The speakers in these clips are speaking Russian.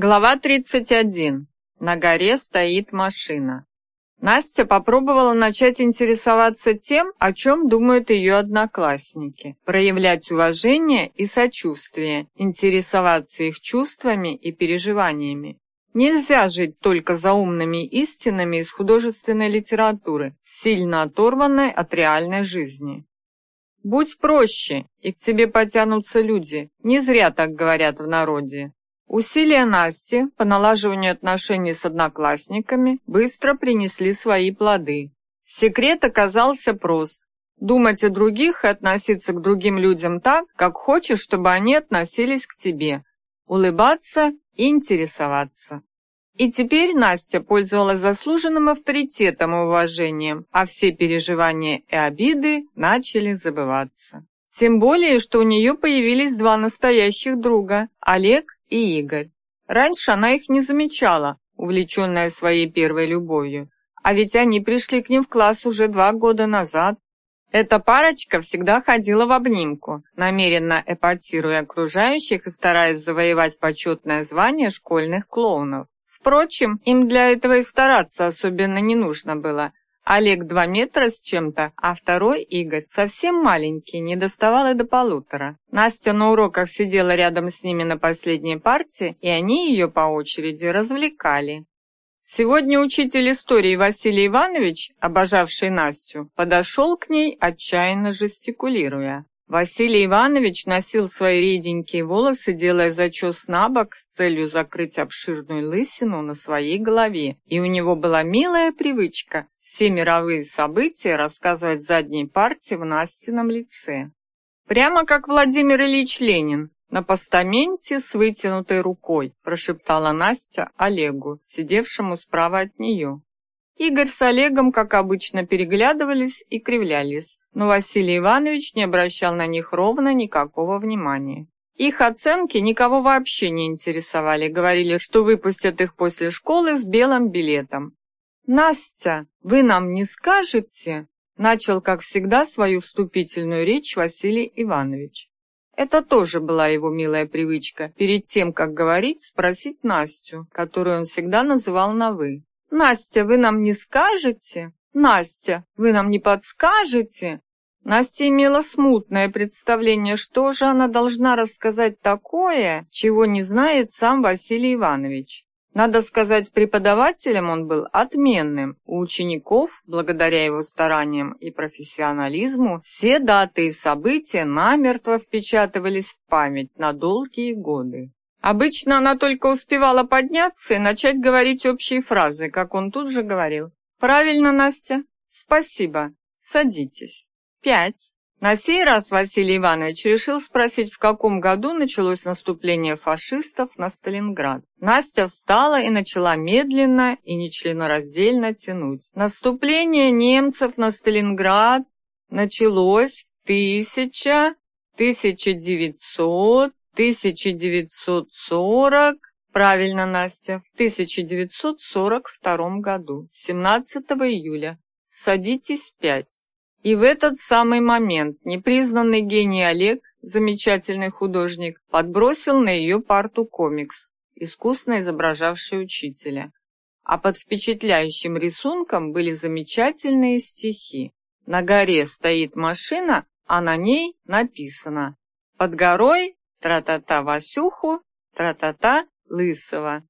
Глава 31. На горе стоит машина. Настя попробовала начать интересоваться тем, о чем думают ее одноклассники, проявлять уважение и сочувствие, интересоваться их чувствами и переживаниями. Нельзя жить только за умными истинами из художественной литературы, сильно оторванной от реальной жизни. Будь проще, и к тебе потянутся люди. Не зря так говорят в народе. Усилия Насти по налаживанию отношений с одноклассниками быстро принесли свои плоды. Секрет оказался прост. Думать о других и относиться к другим людям так, как хочешь, чтобы они относились к тебе. Улыбаться и интересоваться. И теперь Настя пользовалась заслуженным авторитетом и уважением, а все переживания и обиды начали забываться. Тем более, что у нее появились два настоящих друга – Олег и Игорь. Раньше она их не замечала, увлеченная своей первой любовью, а ведь они пришли к ним в класс уже два года назад. Эта парочка всегда ходила в обнимку, намеренно эпатируя окружающих и стараясь завоевать почетное звание школьных клоунов. Впрочем, им для этого и стараться особенно не нужно было, Олег два метра с чем-то, а второй, Игорь, совсем маленький, не доставал и до полутора. Настя на уроках сидела рядом с ними на последней партии, и они ее по очереди развлекали. Сегодня учитель истории Василий Иванович, обожавший Настю, подошел к ней, отчаянно жестикулируя. Василий Иванович носил свои реденькие волосы, делая зачес на бок с целью закрыть обширную лысину на своей голове, и у него была милая привычка все мировые события рассказывать задней партии в Настином лице. Прямо как Владимир Ильич Ленин, на постаменте с вытянутой рукой, прошептала Настя Олегу, сидевшему справа от нее. Игорь с Олегом, как обычно, переглядывались и кривлялись, но Василий Иванович не обращал на них ровно никакого внимания. Их оценки никого вообще не интересовали, говорили, что выпустят их после школы с белым билетом. «Настя, вы нам не скажете?» Начал, как всегда, свою вступительную речь Василий Иванович. Это тоже была его милая привычка, перед тем, как говорить, спросить Настю, которую он всегда называл на «вы». «Настя, вы нам не скажете? Настя, вы нам не подскажете?» Настя имела смутное представление, что же она должна рассказать такое, чего не знает сам Василий Иванович. Надо сказать, преподавателем он был отменным. У учеников, благодаря его стараниям и профессионализму, все даты и события намертво впечатывались в память на долгие годы. Обычно она только успевала подняться и начать говорить общие фразы, как он тут же говорил. «Правильно, Настя. Спасибо. Садитесь. Пять». На сей раз Василий Иванович решил спросить, в каком году началось наступление фашистов на Сталинград. Настя встала и начала медленно и нечленораздельно тянуть. Наступление немцев на Сталинград началось в тысяча, тысяча девятьсот 1940, правильно, Настя, в 1942 году, 17 июля. Садитесь пять. И в этот самый момент непризнанный гений Олег, замечательный художник, подбросил на ее парту комикс, искусно изображавший учителя. А под впечатляющим рисунком были замечательные стихи. На горе стоит машина, а на ней написано «Под горой Тра-та-та Васюху, тра-та-та Лысого.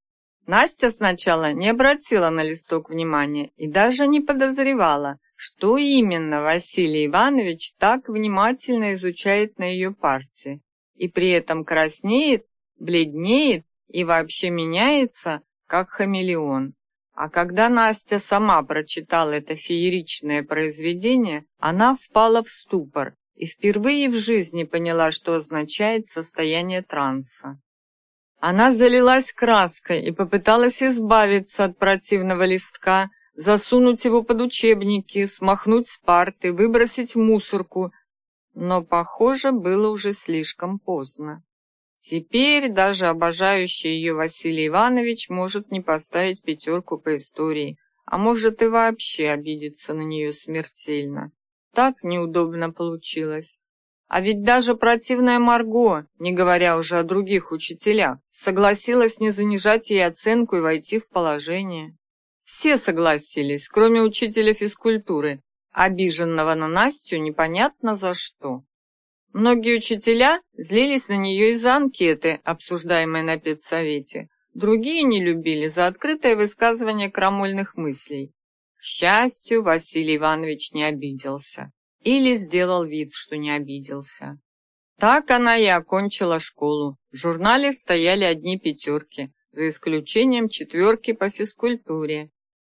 Настя сначала не обратила на листок внимания и даже не подозревала, что именно Василий Иванович так внимательно изучает на ее партии, и при этом краснеет, бледнеет и вообще меняется, как хамелеон. А когда Настя сама прочитала это фееричное произведение, она впала в ступор и впервые в жизни поняла, что означает состояние транса. Она залилась краской и попыталась избавиться от противного листка, засунуть его под учебники, смахнуть с парты, выбросить в мусорку, но, похоже, было уже слишком поздно. Теперь даже обожающий ее Василий Иванович может не поставить пятерку по истории, а может и вообще обидеться на нее смертельно. Так неудобно получилось. А ведь даже противная Марго, не говоря уже о других учителях, согласилась не занижать ей оценку и войти в положение. Все согласились, кроме учителя физкультуры, обиженного на Настю непонятно за что. Многие учителя злились на нее из-за анкеты, обсуждаемой на педсовете. Другие не любили за открытое высказывание крамольных мыслей. К счастью, Василий Иванович не обиделся. Или сделал вид, что не обиделся. Так она и окончила школу. В журнале стояли одни пятерки, за исключением четверки по физкультуре.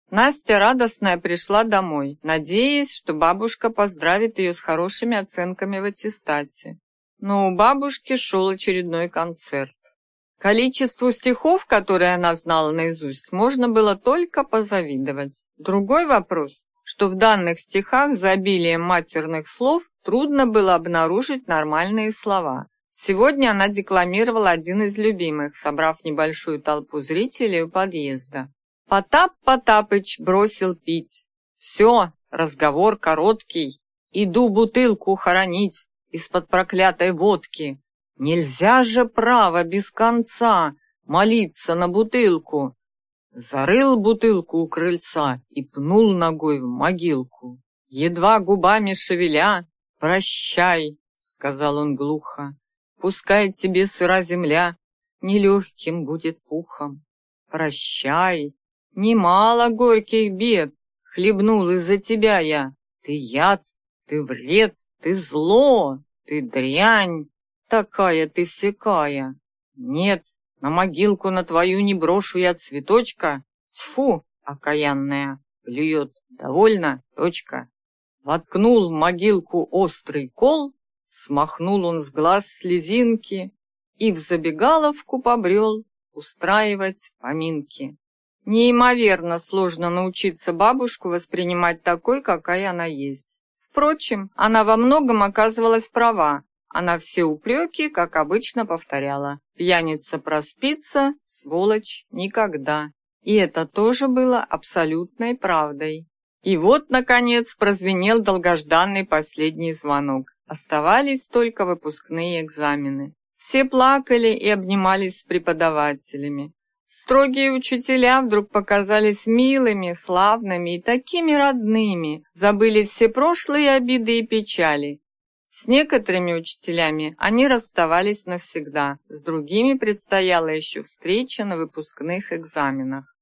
Настя радостная пришла домой, надеясь, что бабушка поздравит ее с хорошими оценками в аттестате. Но у бабушки шел очередной концерт. Количеству стихов, которые она знала наизусть, можно было только позавидовать. Другой вопрос, что в данных стихах за обилием матерных слов трудно было обнаружить нормальные слова. Сегодня она декламировала один из любимых, собрав небольшую толпу зрителей у подъезда. Потап Потапыч бросил пить. Все, разговор короткий. Иду бутылку хоронить из-под проклятой водки. Нельзя же право без конца молиться на бутылку. Зарыл бутылку у крыльца и пнул ногой в могилку. Едва губами шевеля, «Прощай», — сказал он глухо, — «пускай тебе сыра земля нелегким будет пухом. Прощай, немало горьких бед хлебнул из-за тебя я. Ты яд, ты вред, ты зло, ты дрянь, такая ты всякая. Нет, на могилку на твою не брошу я цветочка. Тьфу, окаянная, плюет. Довольно, точка. Воткнул могилку острый кол, смахнул он с глаз слезинки и в забегаловку побрел устраивать поминки. Неимоверно сложно научиться бабушку воспринимать такой, какая она есть. Впрочем, она во многом оказывалась права. Она все упреки, как обычно, повторяла. Пьяница проспится, сволочь, никогда. И это тоже было абсолютной правдой. И вот, наконец, прозвенел долгожданный последний звонок. Оставались только выпускные экзамены. Все плакали и обнимались с преподавателями. Строгие учителя вдруг показались милыми, славными и такими родными, забыли все прошлые обиды и печали. С некоторыми учителями они расставались навсегда, с другими предстояла еще встреча на выпускных экзаменах.